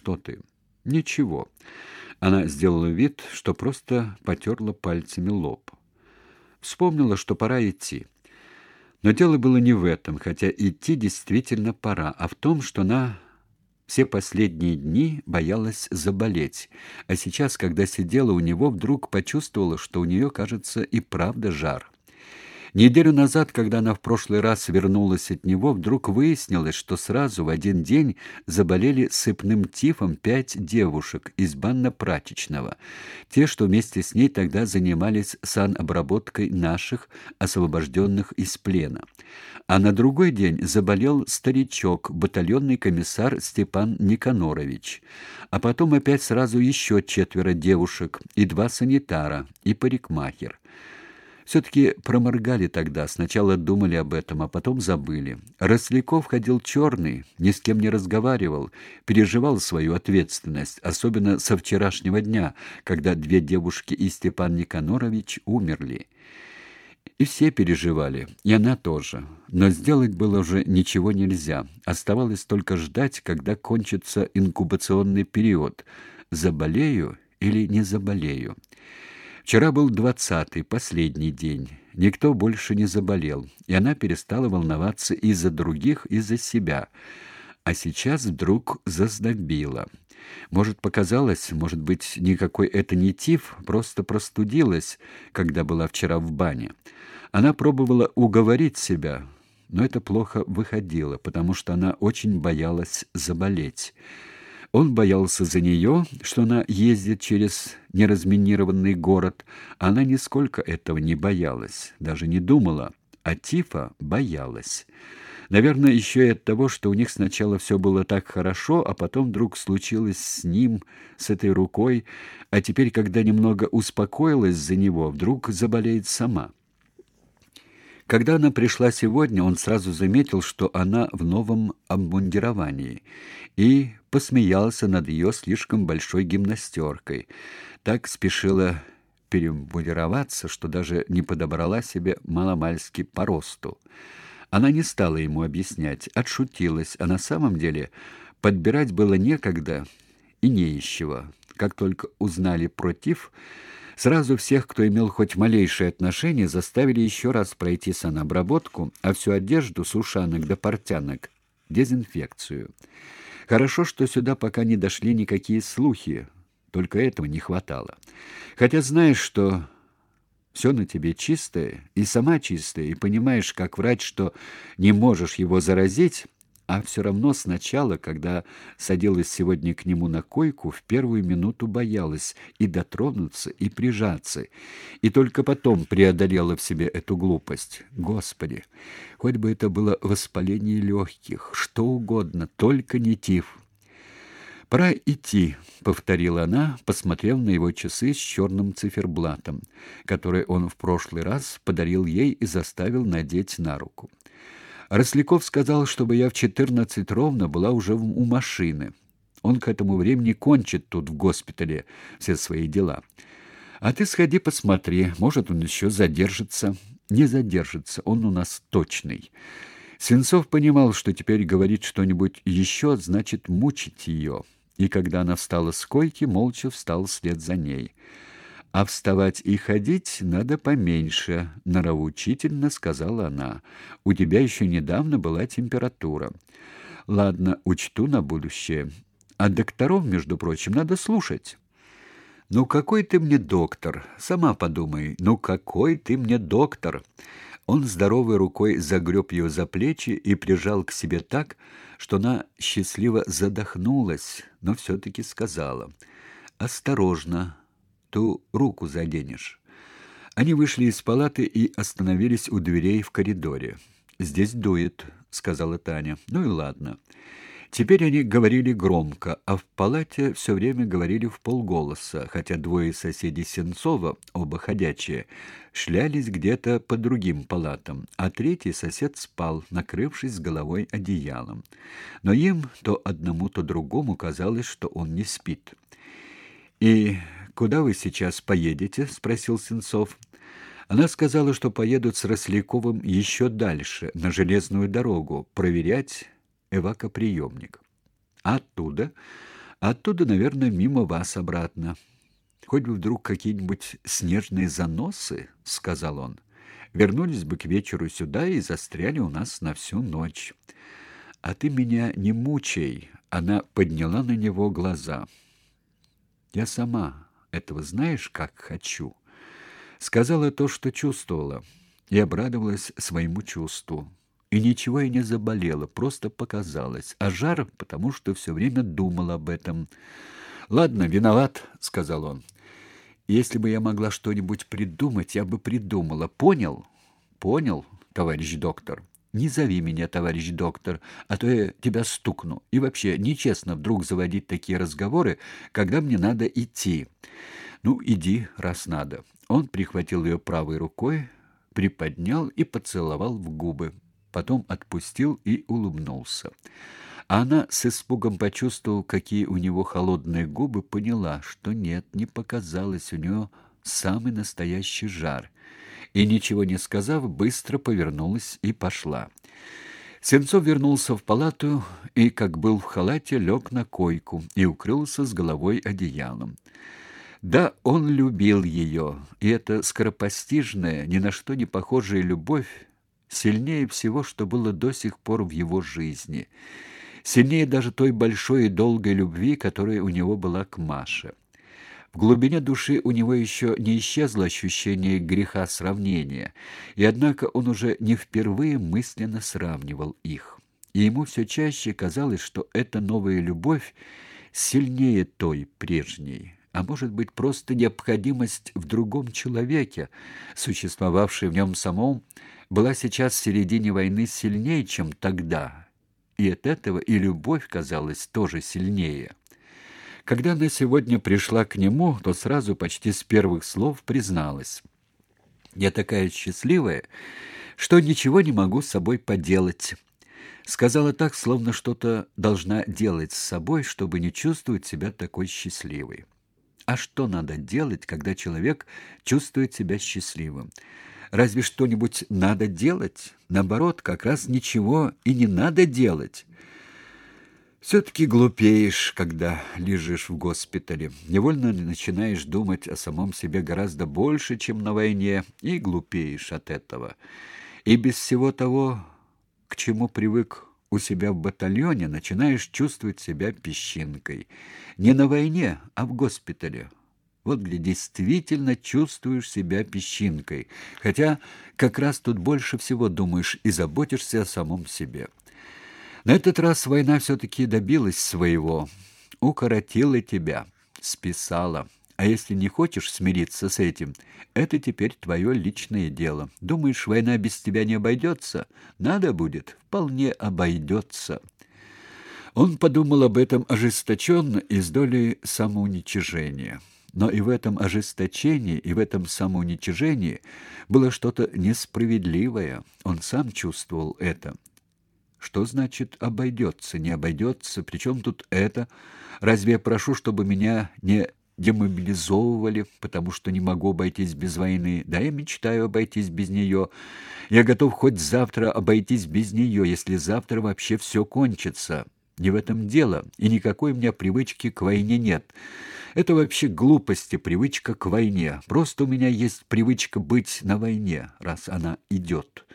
что ты?» «Ничего». Она сделала вид, что просто потерла пальцами лоб. Вспомнила, что пора идти. Но дело было не в этом, хотя идти действительно пора, а в том, что она все последние дни боялась заболеть, а сейчас, когда сидела у него, вдруг почувствовала, что у нее, кажется, и правда жар. Неделю назад, когда она в прошлый раз вернулась от него, вдруг выяснилось, что сразу в один день заболели сыпным тифом пять девушек из банно-прачечного, те, что вместе с ней тогда занимались санобработкой наших, освобожденных из плена. А на другой день заболел старичок, батальонный комиссар Степан Никанорович. А потом опять сразу еще четверо девушек и два санитара, и парикмахер. Все-таки проморгали тогда, сначала думали об этом, а потом забыли. Росляков ходил черный, ни с кем не разговаривал, переживал свою ответственность, особенно со вчерашнего дня, когда две девушки и Степан Никанорович умерли. И все переживали, и она тоже. Но сделать было уже ничего нельзя. Оставалось только ждать, когда кончится инкубационный период. Заболею или не заболею. Вчера был двадцатый, последний день. Никто больше не заболел, и она перестала волноваться и за других, и за себя. А сейчас вдруг зазнобила. Может, показалось, может быть, никакой это не тиф, просто простудилась, когда была вчера в бане. Она пробовала уговорить себя, но это плохо выходило, потому что она очень боялась заболеть. Он боялся за нее, что она ездит через неразминированный город, она нисколько этого не боялась, даже не думала, а Тифа боялась. Наверное, еще и от того, что у них сначала все было так хорошо, а потом вдруг случилось с ним, с этой рукой, а теперь, когда немного успокоилась за него, вдруг заболеет сама. Когда она пришла сегодня, он сразу заметил, что она в новом обмундировании, и посмеялся над ее слишком большой гимнастеркой. Так спешила перемундироваться, что даже не подобрала себе маломальски по росту. Она не стала ему объяснять, отшутилась, а на самом деле подбирать было некогда и не из. Как только узнали против, Сразу всех, кто имел хоть малейшее отношение, заставили еще раз пройти санобработку, а всю одежду с ушанок до портянок — дезинфекцию. Хорошо, что сюда пока не дошли никакие слухи, только этого не хватало. Хотя знаешь, что все на тебе чистое, и сама чистая, и понимаешь, как врач, что не можешь его заразить, а все равно сначала, когда садилась сегодня к нему на койку, в первую минуту боялась и дотронуться, и прижаться, и только потом преодолела в себе эту глупость. Господи, хоть бы это было воспаление легких, что угодно, только не тиф. «Пора идти», — повторила она, посмотрев на его часы с черным циферблатом, который он в прошлый раз подарил ей и заставил надеть на руку. Росляков сказал, чтобы я в четырнадцать ровно была уже у машины. Он к этому времени кончит тут в госпитале все свои дела. А ты сходи посмотри, может, он еще задержится. Не задержится, он у нас точный. Свинцов понимал, что теперь говорить что-нибудь еще значит мучить ее, и когда она встала с койки, молча встал вслед за ней. А вставать и ходить надо поменьше, нравоучительно сказала она. У тебя еще недавно была температура. Ладно, учту на будущее. А докторов, между прочим, надо слушать. Ну какой ты мне доктор? Сама подумай. Ну какой ты мне доктор? Он здоровой рукой загреб ее за плечи и прижал к себе так, что она счастливо задохнулась, но все таки сказала: "Осторожно, ту руку заденешь. Они вышли из палаты и остановились у дверей в коридоре. Здесь дует, сказала Таня. Ну и ладно. Теперь они говорили громко, а в палате все время говорили в полголоса, хотя двое соседей Сенцова, оба ходячие, шлялись где-то по другим палатам, а третий сосед спал, накрывшись головой одеялом. Но им то одному, то другому казалось, что он не спит. И куда вы сейчас поедете? спросил Сенцов. Она сказала, что поедут с Росляковым еще дальше, на железную дорогу, проверять эвакоприемник. Оттуда Оттуда, наверное, мимо вас обратно. Хоть бы вдруг какие-нибудь снежные заносы, сказал он. Вернулись бы к вечеру сюда и застряли у нас на всю ночь. А ты меня не мучай, она подняла на него глаза. Я сама этого знаешь, как хочу. Сказала то, что чувствовала, и обрадовалась своему чувству. И ничего и не заболела, просто показалось. А жар, потому что все время думал об этом. «Ладно, виноват», — сказал он. «Если бы я могла что-нибудь придумать, я бы придумала. Понял?» «Понял, товарищ доктор». Не зови меня, товарищ доктор, а то я тебя стукну. И вообще, нечестно вдруг заводить такие разговоры, когда мне надо идти. Ну, иди, раз надо. Он прихватил ее правой рукой, приподнял и поцеловал в губы. Потом отпустил и улыбнулся. А она с испугом почувствовав, какие у него холодные губы, поняла, что нет, не показалось у нее самый настоящий жар и, ничего не сказав, быстро повернулась и пошла. Сенцов вернулся в палату и, как был в халате, лег на койку и укрылся с головой одеялом. Да, он любил ее, и эта скоропостижная, ни на что не похожая любовь сильнее всего, что было до сих пор в его жизни, сильнее даже той большой и долгой любви, которая у него была к Маше. В глубине души у него еще не исчезло ощущение греха сравнения, и однако он уже не впервые мысленно сравнивал их. И ему все чаще казалось, что эта новая любовь сильнее той прежней, а может быть просто необходимость в другом человеке, существовавшей в нем самом, была сейчас в середине войны сильнее, чем тогда, и от этого и любовь казалась тоже сильнее. Когда она сегодня пришла к нему, то сразу почти с первых слов призналась. «Я такая счастливая, что ничего не могу с собой поделать». Сказала так, словно что-то должна делать с собой, чтобы не чувствовать себя такой счастливой. А что надо делать, когда человек чувствует себя счастливым? Разве что-нибудь надо делать? Наоборот, как раз ничего и не надо делать. Все-таки глупеешь, когда лежишь в госпитале. Невольно начинаешь думать о самом себе гораздо больше, чем на войне, и глупеешь от этого. И без всего того, к чему привык у себя в батальоне, начинаешь чувствовать себя песчинкой. Не на войне, а в госпитале. Вот где действительно чувствуешь себя песчинкой, хотя как раз тут больше всего думаешь и заботишься о самом себе. На этот раз война все-таки добилась своего. Укоротила тебя, списала. А если не хочешь смириться с этим, это теперь твое личное дело. Думаешь, война без тебя не обойдется? Надо будет, вполне обойдется. Он подумал об этом ожесточенно и с долей самоуничижения. Но и в этом ожесточении, и в этом самоуничижении было что-то несправедливое. Он сам чувствовал это. Что значит обойдется, не обойдется? Причем тут это? Разве я прошу, чтобы меня не демобилизовывали, потому что не могу обойтись без войны? Да я мечтаю обойтись без нее. Я готов хоть завтра обойтись без нее, если завтра вообще все кончится. Не в этом дело, и никакой у меня привычки к войне нет. Это вообще глупости, привычка к войне. Просто у меня есть привычка быть на войне, раз она идет.